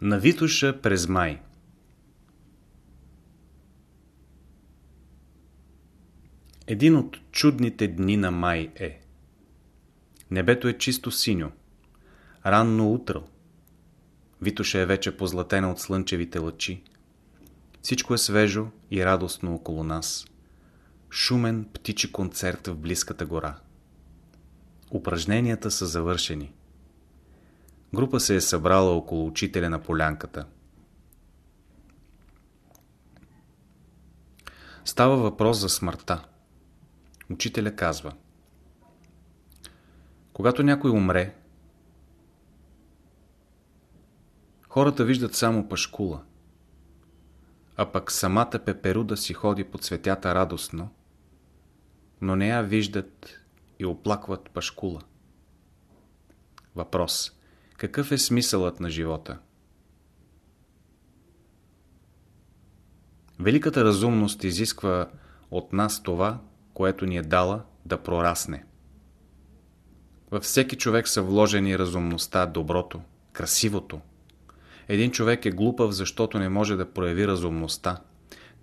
На Витуша през май Един от чудните дни на май е Небето е чисто синьо, ранно утро. Витуша е вече позлатена от слънчевите лъчи. Всичко е свежо и радостно около нас. Шумен птичи концерт в близката гора. Упражненията са завършени. Група се е събрала около учителя на полянката. Става въпрос за смъртта. Учителя казва Когато някой умре, хората виждат само пашкула, а пък самата пеперуда си ходи по цветята радостно, но не я виждат и оплакват пашкула. Въпрос какъв е смисълът на живота? Великата разумност изисква от нас това, което ни е дала да прорасне. Във всеки човек са вложени разумността, доброто, красивото. Един човек е глупав, защото не може да прояви разумността.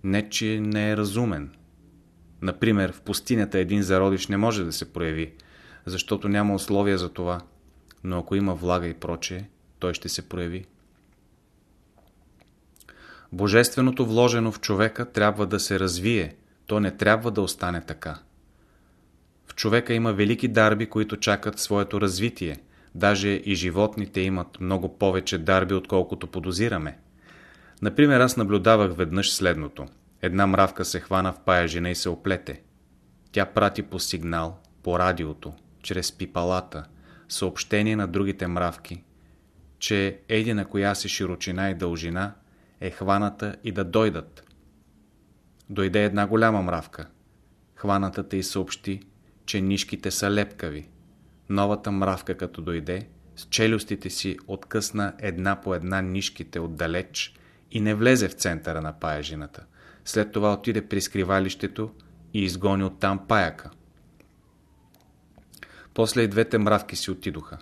Не, че не е разумен. Например, в пустинята един зародиш не може да се прояви, защото няма условия за това – но ако има влага и прочее, той ще се прояви. Божественото вложено в човека трябва да се развие, то не трябва да остане така. В човека има велики дарби, които чакат своето развитие. Даже и животните имат много повече дарби, отколкото подозираме. Например, аз наблюдавах веднъж следното. Една мравка се хвана в паяжина и се оплете. Тя прати по сигнал, по радиото, чрез пипалата – съобщение на другите мравки, че еди на коя си широчина и дължина е хваната и да дойдат. Дойде една голяма мравка. Хванатата й съобщи, че нишките са лепкави. Новата мравка като дойде, с челюстите си откъсна една по една нишките отдалеч и не влезе в центъра на паяжината. След това отиде при скривалището и изгони оттам паяка. После и двете мравки си отидоха.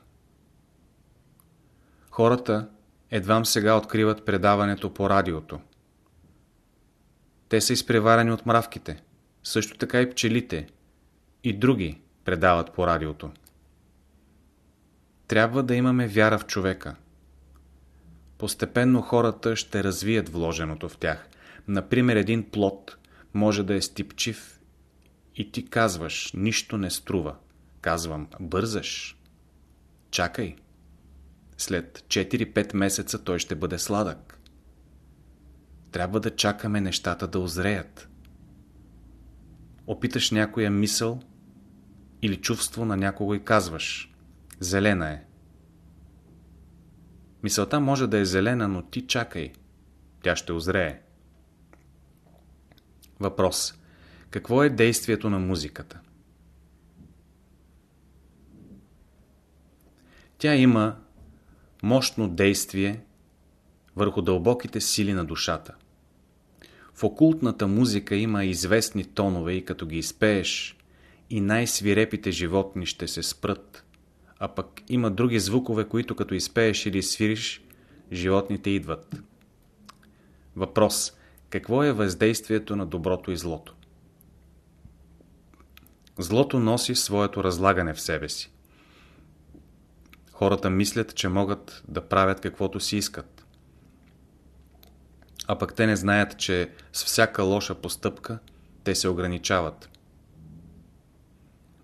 Хората едвам сега откриват предаването по радиото. Те са изпреварени от мравките. Също така и пчелите и други предават по радиото. Трябва да имаме вяра в човека. Постепенно хората ще развият вложеното в тях. Например, един плод може да е стипчив и ти казваш, нищо не струва. Казвам, бързаш. Чакай. След 4-5 месеца той ще бъде сладък. Трябва да чакаме нещата да озреят. Опиташ някоя мисъл или чувство на някого и казваш Зелена е. Мисълта може да е зелена, но ти чакай. Тя ще озрее. Въпрос. Какво е действието на музиката? Тя има мощно действие върху дълбоките сили на душата. В окултната музика има известни тонове и като ги изпееш, и най-свирепите животни ще се спрат, а пък има други звукове, които като изпееш или свириш, животните идват. Въпрос. Какво е въздействието на доброто и злото? Злото носи своето разлагане в себе си. Хората мислят, че могат да правят каквото си искат. А пък те не знаят, че с всяка лоша постъпка те се ограничават.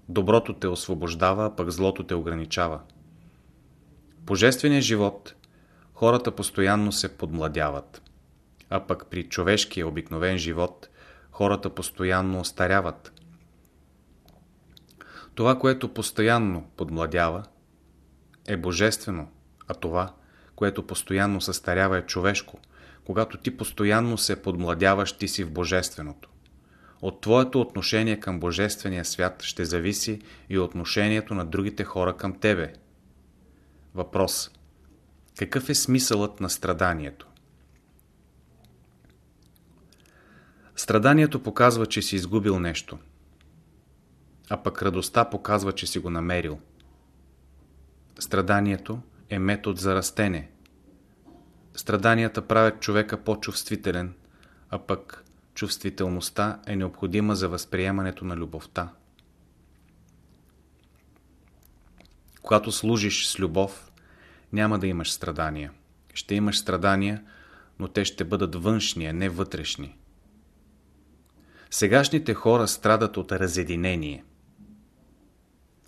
Доброто те освобождава, пък злото те ограничава. Божествения живот хората постоянно се подмладяват. А пък при човешкия обикновен живот хората постоянно остаряват. Това, което постоянно подмладява, е божествено, а това, което постоянно състарява е човешко. Когато ти постоянно се подмладяваш, ти си в божественото. От твоето отношение към божествения свят ще зависи и отношението на другите хора към тебе. Въпрос. Какъв е смисълът на страданието? Страданието показва, че си изгубил нещо, а пък радостта показва, че си го намерил – Страданието е метод за растене. Страданията правят човека по-чувствителен, а пък чувствителността е необходима за възприемането на любовта. Когато служиш с любов, няма да имаш страдания. Ще имаш страдания, но те ще бъдат външни, а не вътрешни. Сегашните хора страдат от разединение.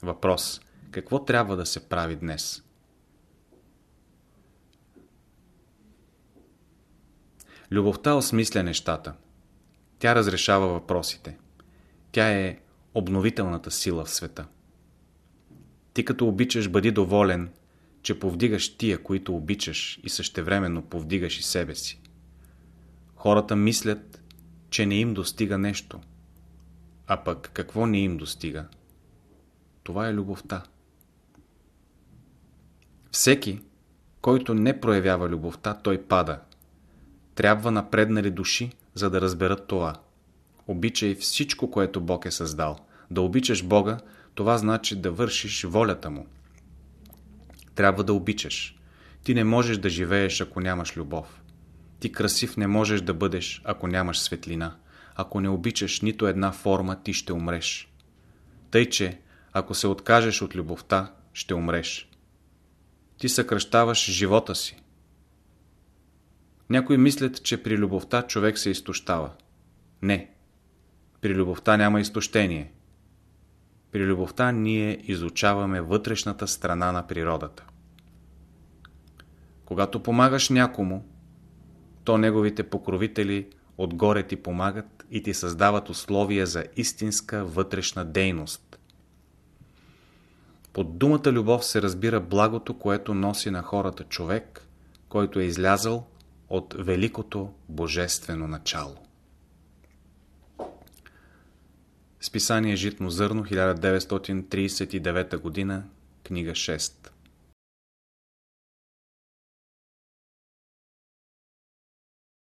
Въпрос. Какво трябва да се прави днес? Любовта осмисля нещата. Тя разрешава въпросите. Тя е обновителната сила в света. Ти като обичаш, бъди доволен, че повдигаш тия, които обичаш и същевременно повдигаш и себе си. Хората мислят, че не им достига нещо. А пък какво не им достига? Това е любовта. Всеки, който не проявява любовта, той пада. Трябва напреднали души, за да разберат това. Обичай всичко, което Бог е създал. Да обичаш Бога, това значи да вършиш волята Му. Трябва да обичаш. Ти не можеш да живееш, ако нямаш любов. Ти красив не можеш да бъдеш, ако нямаш светлина. Ако не обичаш нито една форма, ти ще умреш. Тъй, че, ако се откажеш от любовта, ще умреш. Ти съкръщаваш живота си. Някои мислят, че при любовта човек се изтощава. Не. При любовта няма изтощение. При любовта ние изучаваме вътрешната страна на природата. Когато помагаш някому, то неговите покровители отгоре ти помагат и ти създават условия за истинска вътрешна дейност. Под думата любов се разбира благото, което носи на хората човек, който е излязъл от великото божествено начало. Списание Житно зърно, 1939 г., книга 6